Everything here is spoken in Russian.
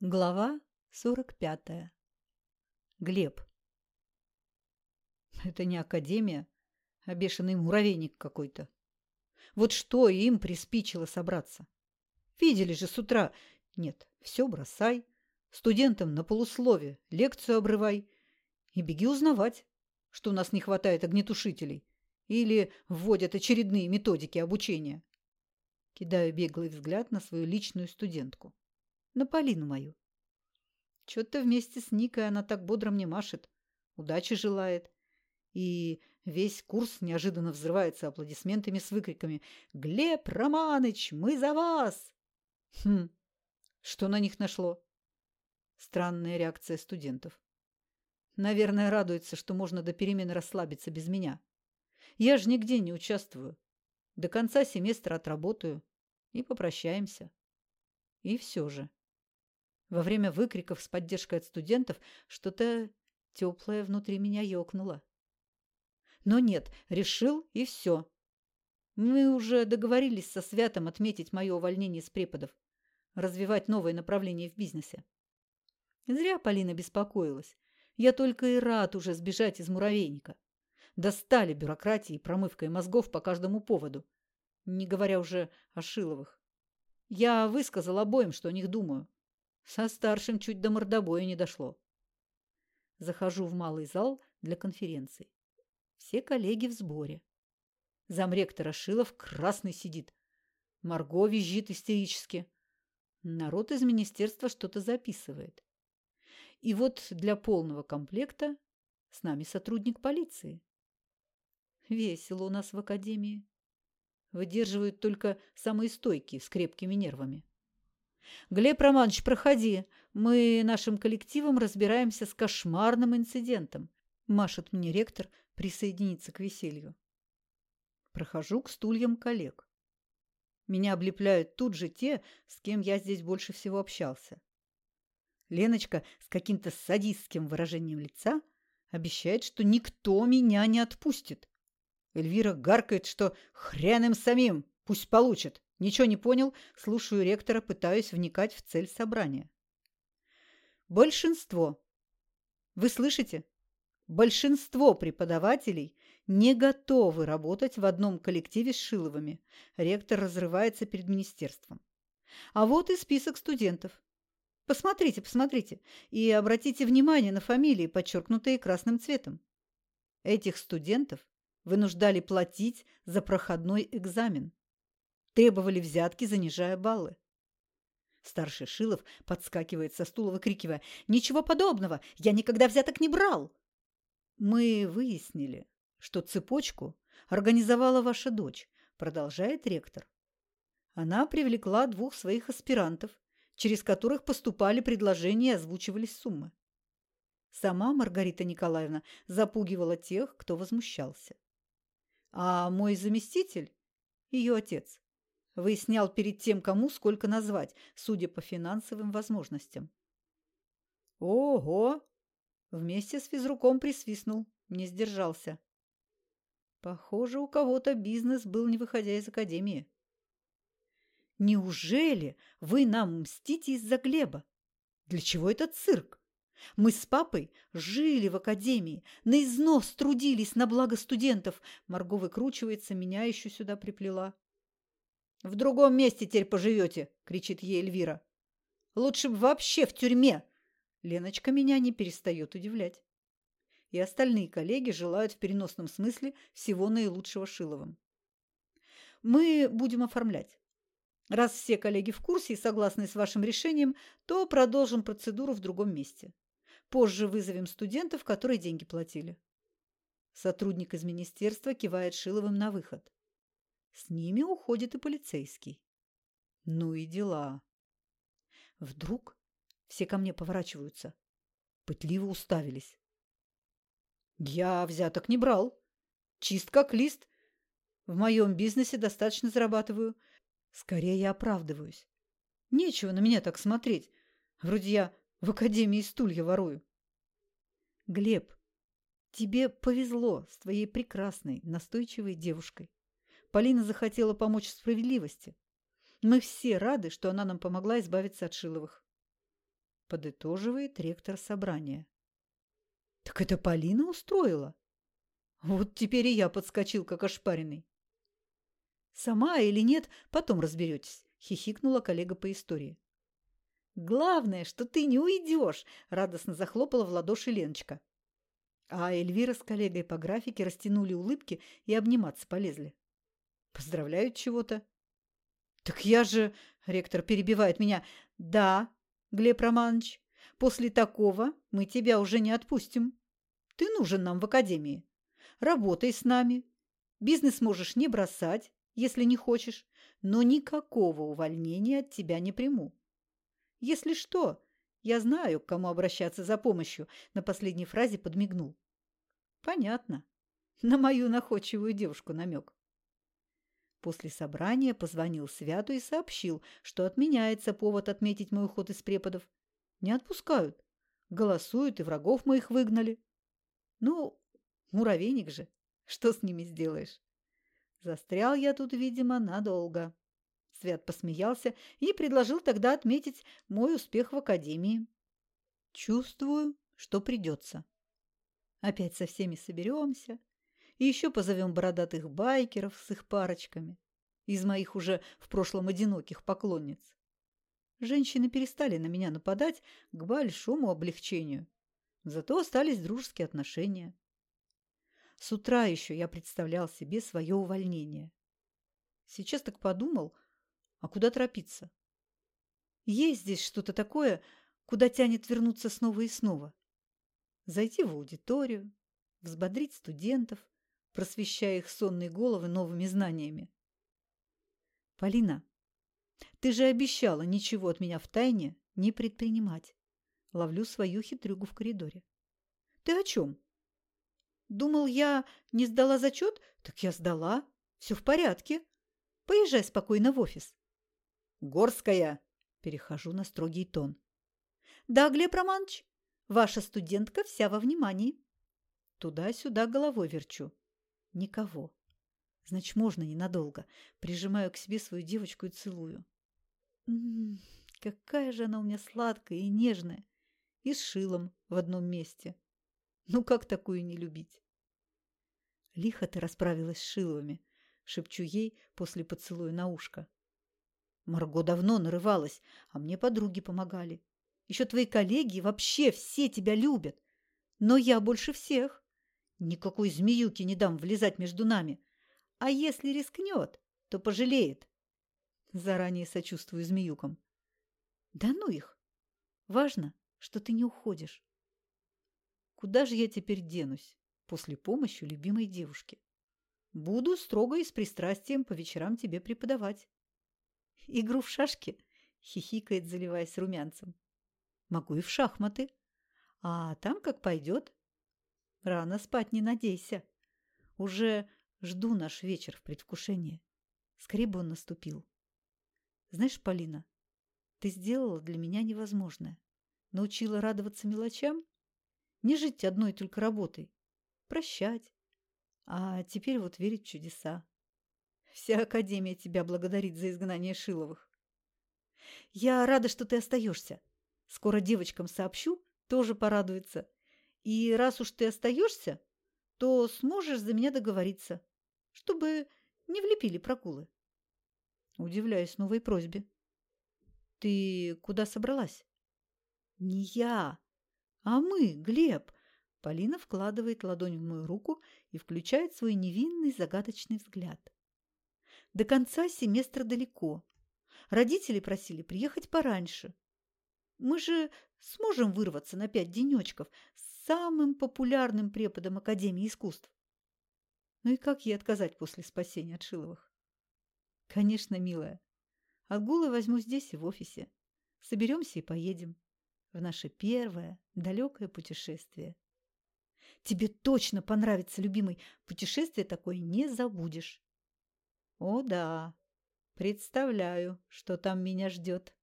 Глава 45. Глеб. Это не академия, а бешеный муравейник какой-то. Вот что им приспичило собраться? Видели же с утра. Нет, все бросай. Студентам на полуслове лекцию обрывай. И беги узнавать, что у нас не хватает огнетушителей. Или вводят очередные методики обучения. Кидаю беглый взгляд на свою личную студентку на Полину мою. Чё-то вместе с Никой она так бодро мне машет, удачи желает. И весь курс неожиданно взрывается аплодисментами с выкриками «Глеб Романыч, мы за вас!» Хм, что на них нашло? Странная реакция студентов. Наверное, радуется, что можно до перемены расслабиться без меня. Я же нигде не участвую. До конца семестра отработаю и попрощаемся. И все же. Во время выкриков с поддержкой от студентов что-то теплое внутри меня ёкнуло. Но нет, решил и все. Мы уже договорились со Святом отметить мое увольнение с преподов, развивать новые направления в бизнесе. Зря Полина беспокоилась. Я только и рад уже сбежать из муравейника. Достали бюрократии промывкой мозгов по каждому поводу, не говоря уже о Шиловых. Я высказал обоим, что о них думаю. Со старшим чуть до мордобоя не дошло. Захожу в малый зал для конференций. Все коллеги в сборе. Замректора Шилов красный сидит. Марго визжит истерически. Народ из министерства что-то записывает. И вот для полного комплекта с нами сотрудник полиции. Весело у нас в академии. Выдерживают только самые стойкие с крепкими нервами. «Глеб Романович, проходи. Мы нашим коллективом разбираемся с кошмарным инцидентом», машет мне ректор присоединиться к веселью. Прохожу к стульям коллег. Меня облепляют тут же те, с кем я здесь больше всего общался. Леночка с каким-то садистским выражением лица обещает, что никто меня не отпустит. Эльвира гаркает, что хрен им самим, пусть получат. Ничего не понял, слушаю ректора, пытаюсь вникать в цель собрания. Большинство. Вы слышите? Большинство преподавателей не готовы работать в одном коллективе с Шиловыми. Ректор разрывается перед министерством. А вот и список студентов. Посмотрите, посмотрите и обратите внимание на фамилии, подчеркнутые красным цветом. Этих студентов вынуждали платить за проходной экзамен. Требовали взятки, занижая баллы. Старший Шилов подскакивает со стула, выкрикивая «Ничего подобного! Я никогда взяток не брал!» «Мы выяснили, что цепочку организовала ваша дочь», продолжает ректор. Она привлекла двух своих аспирантов, через которых поступали предложения и озвучивались суммы. Сама Маргарита Николаевна запугивала тех, кто возмущался. А мой заместитель, ее отец, Выяснял перед тем, кому сколько назвать, судя по финансовым возможностям. Ого! Вместе с физруком присвистнул, не сдержался. Похоже, у кого-то бизнес был, не выходя из академии. Неужели вы нам мстите из-за Глеба? Для чего этот цирк? Мы с папой жили в академии, на износ трудились на благо студентов. Марго выкручивается, меня еще сюда приплела. «В другом месте теперь поживете!» – кричит ей Эльвира. «Лучше бы вообще в тюрьме!» Леночка меня не перестает удивлять. И остальные коллеги желают в переносном смысле всего наилучшего Шиловым. Мы будем оформлять. Раз все коллеги в курсе и согласны с вашим решением, то продолжим процедуру в другом месте. Позже вызовем студентов, которые деньги платили. Сотрудник из министерства кивает Шиловым на выход. С ними уходит и полицейский. Ну и дела. Вдруг все ко мне поворачиваются. Пытливо уставились. Я взяток не брал. Чист как лист. В моем бизнесе достаточно зарабатываю. Скорее я оправдываюсь. Нечего на меня так смотреть. Вроде я в академии стулья ворую. Глеб, тебе повезло с твоей прекрасной, настойчивой девушкой. Полина захотела помочь справедливости. Мы все рады, что она нам помогла избавиться от Шиловых. подытоживает ректор собрания. Так это Полина устроила? Вот теперь и я подскочил, как ошпаренный. Сама или нет, потом разберетесь, хихикнула коллега по истории. Главное, что ты не уйдешь, радостно захлопала в ладоши Леночка. А Эльвира с коллегой по графике растянули улыбки и обниматься полезли. Поздравляют чего-то. Так я же, ректор перебивает меня, да, Глеб Романович, после такого мы тебя уже не отпустим. Ты нужен нам в академии. Работай с нами. Бизнес можешь не бросать, если не хочешь, но никакого увольнения от тебя не приму. Если что, я знаю, к кому обращаться за помощью, на последней фразе подмигнул. Понятно. На мою находчивую девушку намек. После собрания позвонил Святу и сообщил, что отменяется повод отметить мой уход из преподов. Не отпускают. Голосуют, и врагов моих выгнали. Ну, муравейник же. Что с ними сделаешь? Застрял я тут, видимо, надолго. Свят посмеялся и предложил тогда отметить мой успех в академии. Чувствую, что придется. Опять со всеми соберемся и еще позовем бородатых байкеров с их парочками из моих уже в прошлом одиноких поклонниц. Женщины перестали на меня нападать к большому облегчению. Зато остались дружеские отношения. С утра еще я представлял себе свое увольнение. Сейчас так подумал, а куда торопиться? Есть здесь что-то такое, куда тянет вернуться снова и снова. Зайти в аудиторию, взбодрить студентов, просвещая их сонные головы новыми знаниями. Полина, ты же обещала ничего от меня в тайне не предпринимать. Ловлю свою хитрюгу в коридоре. Ты о чем? Думал, я не сдала зачет? Так я сдала. Все в порядке. Поезжай спокойно в офис. Горская. Перехожу на строгий тон. Да, Глеб Романович, ваша студентка вся во внимании. Туда-сюда головой верчу. Никого. Значит, можно ненадолго. Прижимаю к себе свою девочку и целую. М -м -м, какая же она у меня сладкая и нежная. И с шилом в одном месте. Ну, как такую не любить? Лихо ты расправилась с Шиловыми, шепчу ей после поцелуя на ушко. Марго давно нарывалась, а мне подруги помогали. Еще твои коллеги вообще все тебя любят. Но я больше всех. Никакой змеюки не дам влезать между нами. А если рискнет, то пожалеет. Заранее сочувствую змеюкам. Да ну их! Важно, что ты не уходишь. Куда же я теперь денусь после помощи любимой девушки? Буду строго и с пристрастием по вечерам тебе преподавать. Игру в шашки? Хихикает, заливаясь румянцем. Могу и в шахматы. А там как пойдет. Рано спать не надейся. Уже жду наш вечер в предвкушении. Скорее бы он наступил. Знаешь, Полина, ты сделала для меня невозможное. Научила радоваться мелочам не жить одной только работой. Прощать. А теперь вот верить в чудеса. Вся Академия тебя благодарит за изгнание Шиловых. Я рада, что ты остаешься. Скоро девочкам сообщу, тоже порадуется. И раз уж ты остаешься, то сможешь за меня договориться, чтобы не влепили прокулы. Удивляюсь новой просьбе. Ты куда собралась? Не я, «А мы, Глеб!» Полина вкладывает ладонь в мою руку и включает свой невинный загадочный взгляд. «До конца семестра далеко. Родители просили приехать пораньше. Мы же сможем вырваться на пять денечков самым популярным преподом Академии искусств. Ну и как ей отказать после спасения от Шиловых? Конечно, милая. Отгулы возьму здесь и в офисе. Соберемся и поедем в наше первое далекое путешествие. Тебе точно понравится, любимый, путешествие такое не забудешь. О да, представляю, что там меня ждет.